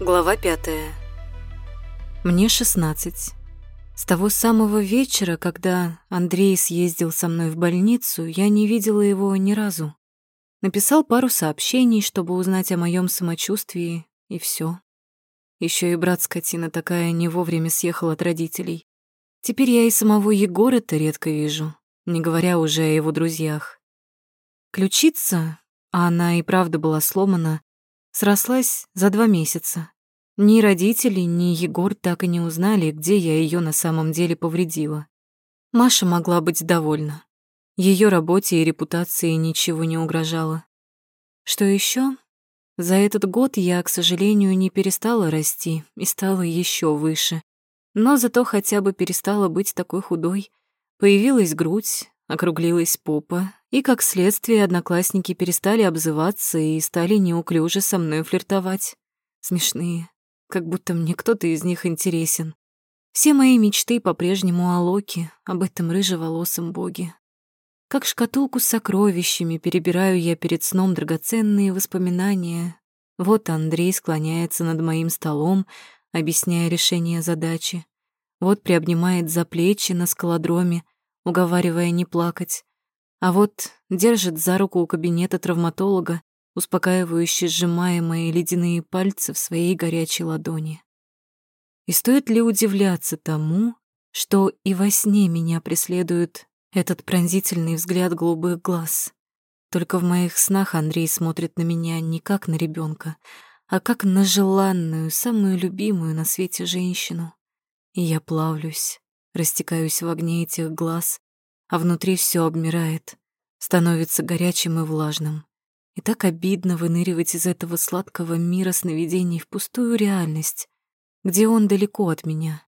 Глава пятая. Мне 16. С того самого вечера, когда Андрей съездил со мной в больницу, я не видела его ни разу. Написал пару сообщений, чтобы узнать о моем самочувствии, и все. Еще и брат скотина такая не вовремя съехал от родителей. Теперь я и самого Егора-то редко вижу, не говоря уже о его друзьях. Ключица, а она и правда была сломана, срослась за два месяца. Ни родители, ни Егор так и не узнали, где я ее на самом деле повредила. Маша могла быть довольна. Ее работе и репутации ничего не угрожало. Что еще? За этот год я, к сожалению, не перестала расти и стала еще выше. Но зато хотя бы перестала быть такой худой. Появилась грудь, округлилась попа, и, как следствие, одноклассники перестали обзываться и стали неуклюже со мной флиртовать. Смешные, как будто мне кто-то из них интересен. Все мои мечты по-прежнему о Локе, об этом рыжеволосом боге. Как шкатулку с сокровищами перебираю я перед сном драгоценные воспоминания. Вот Андрей склоняется над моим столом, объясняя решение задачи. Вот приобнимает за плечи на скалодроме, уговаривая не плакать. А вот держит за руку у кабинета травматолога, успокаивающе сжимая мои ледяные пальцы в своей горячей ладони. И стоит ли удивляться тому, что и во сне меня преследует этот пронзительный взгляд голубых глаз? Только в моих снах Андрей смотрит на меня не как на ребенка, а как на желанную, самую любимую на свете женщину. И я плавлюсь, растекаюсь в огне этих глаз, а внутри все обмирает, становится горячим и влажным. И так обидно выныривать из этого сладкого мира сновидений в пустую реальность, где он далеко от меня.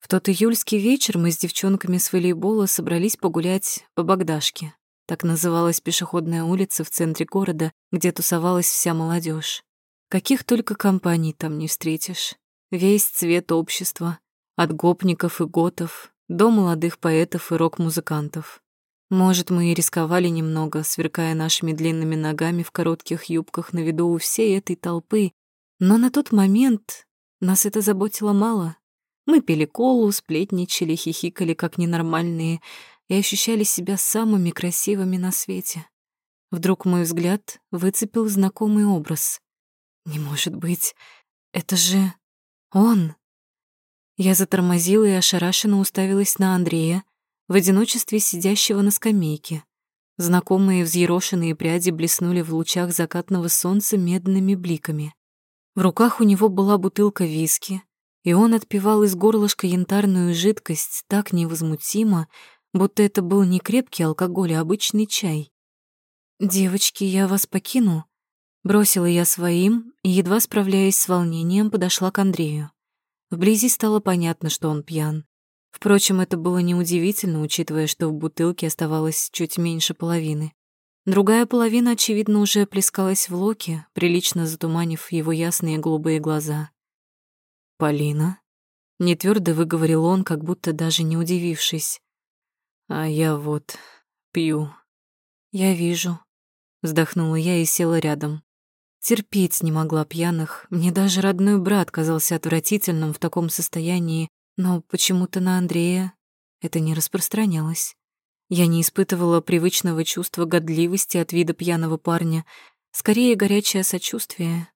В тот июльский вечер мы с девчонками с волейбола собрались погулять по Богдашке. Так называлась пешеходная улица в центре города, где тусовалась вся молодежь. Каких только компаний там не встретишь. Весь цвет общества, от гопников и готов до молодых поэтов и рок-музыкантов. Может, мы и рисковали немного, сверкая нашими длинными ногами в коротких юбках на виду у всей этой толпы, но на тот момент нас это заботило мало. Мы пили колу, сплетничали, хихикали как ненормальные и ощущали себя самыми красивыми на свете. Вдруг мой взгляд выцепил знакомый образ. Не может быть, это же он. Я затормозила и ошарашенно уставилась на Андрея, в одиночестве сидящего на скамейке. Знакомые взъерошенные пряди блеснули в лучах закатного солнца медными бликами. В руках у него была бутылка виски, и он отпивал из горлышка янтарную жидкость так невозмутимо, будто это был не крепкий алкоголь, а обычный чай. «Девочки, я вас покину», — бросила я своим и, едва справляясь с волнением, подошла к Андрею. Вблизи стало понятно, что он пьян. Впрочем, это было неудивительно, учитывая, что в бутылке оставалось чуть меньше половины. Другая половина, очевидно, уже плескалась в локе, прилично затуманив его ясные голубые глаза. «Полина?» — нетвёрдо выговорил он, как будто даже не удивившись. «А я вот пью». «Я вижу», — вздохнула я и села рядом. Терпеть не могла пьяных. Мне даже родной брат казался отвратительным в таком состоянии, но почему-то на Андрея это не распространялось. Я не испытывала привычного чувства годливости от вида пьяного парня, скорее горячее сочувствие.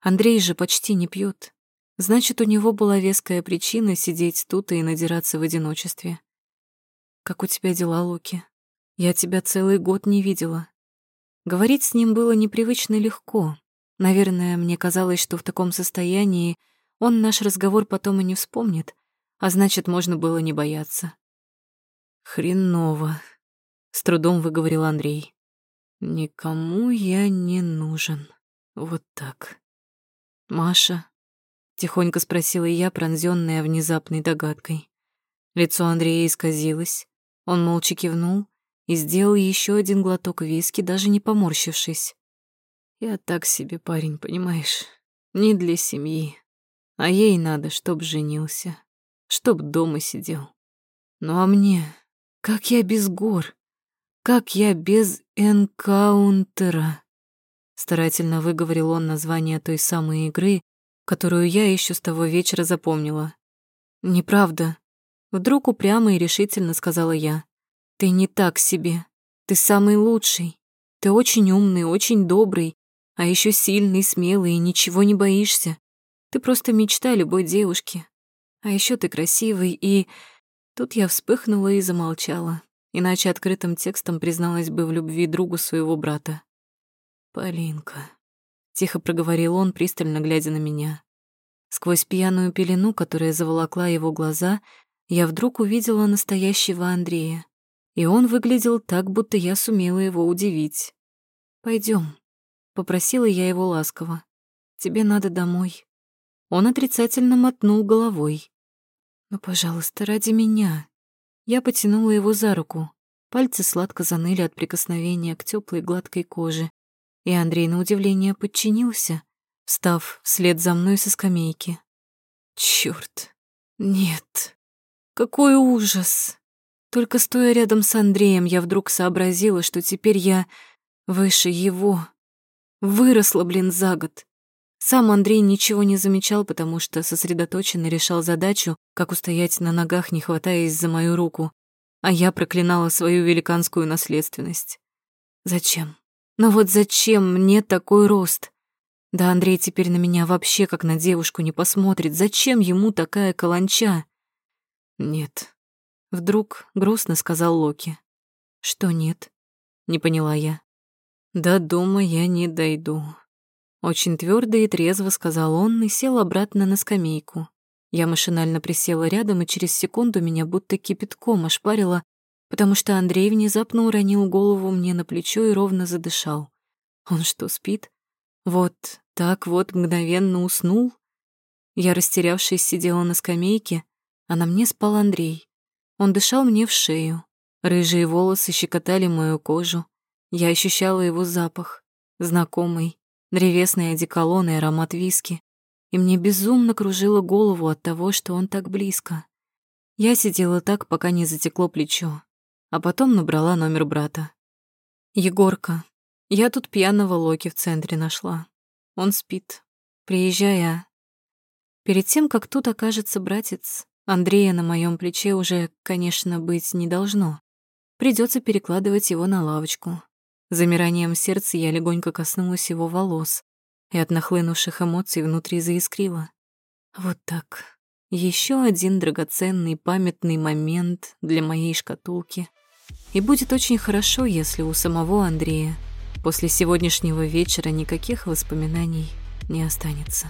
Андрей же почти не пьет. Значит, у него была веская причина сидеть тут и надираться в одиночестве. «Как у тебя дела, Луки? Я тебя целый год не видела». Говорить с ним было непривычно легко, Наверное, мне казалось, что в таком состоянии он наш разговор потом и не вспомнит, а значит, можно было не бояться. «Хреново», — с трудом выговорил Андрей. «Никому я не нужен. Вот так». «Маша?» — тихонько спросила я, пронзённая внезапной догадкой. Лицо Андрея исказилось. Он молча кивнул и сделал еще один глоток виски, даже не поморщившись. Я так себе парень, понимаешь? Не для семьи. А ей надо, чтоб женился, чтоб дома сидел. Ну а мне, как я без гор? Как я без энкаунтера? Старательно выговорил он название той самой игры, которую я еще с того вечера запомнила. «Неправда», — вдруг упрямо и решительно сказала я. «Ты не так себе. Ты самый лучший. Ты очень умный, очень добрый, а еще сильный, смелый и ничего не боишься. Ты просто мечта любой девушки. А еще ты красивый и...» Тут я вспыхнула и замолчала, иначе открытым текстом призналась бы в любви другу своего брата. «Полинка», — тихо проговорил он, пристально глядя на меня. Сквозь пьяную пелену, которая заволокла его глаза, я вдруг увидела настоящего Андрея. И он выглядел так, будто я сумела его удивить. Пойдем, попросила я его ласково. «Тебе надо домой». Он отрицательно мотнул головой. «Ну, пожалуйста, ради меня». Я потянула его за руку. Пальцы сладко заныли от прикосновения к теплой гладкой коже. И Андрей, на удивление, подчинился, встав вслед за мной со скамейки. Чёрт, нет, какой ужас! Только стоя рядом с Андреем, я вдруг сообразила, что теперь я выше его. Выросла, блин, за год. Сам Андрей ничего не замечал, потому что сосредоточенно решал задачу, как устоять на ногах, не хватаясь за мою руку, а я проклинала свою великанскую наследственность. Зачем? Но вот зачем мне такой рост? Да Андрей теперь на меня вообще как на девушку не посмотрит. Зачем ему такая каланча? Нет. Вдруг грустно сказал Локи. Что нет? Не поняла я. До дома я не дойду. Очень твердо и трезво сказал он и сел обратно на скамейку. Я машинально присела рядом, и через секунду меня будто кипятком ошпарило, потому что Андрей внезапно уронил голову мне на плечо и ровно задышал. Он что, спит? Вот так вот мгновенно уснул? Я, растерявшись, сидела на скамейке, а на мне спал Андрей. Он дышал мне в шею. Рыжие волосы щекотали мою кожу. Я ощущала его запах, знакомый, древесный одеколон и аромат виски. И мне безумно кружило голову от того, что он так близко. Я сидела так, пока не затекло плечо, а потом набрала номер брата. «Егорка, я тут пьяного Локи в центре нашла. Он спит. Приезжай, а...» Перед тем, как тут окажется братец, Андрея на моем плече уже, конечно, быть не должно. Придется перекладывать его на лавочку. Замиранием сердца я легонько коснулась его волос, и от нахлынувших эмоций внутри заискрила. Вот так. Еще один драгоценный памятный момент для моей шкатулки. И будет очень хорошо, если у самого Андрея после сегодняшнего вечера никаких воспоминаний не останется.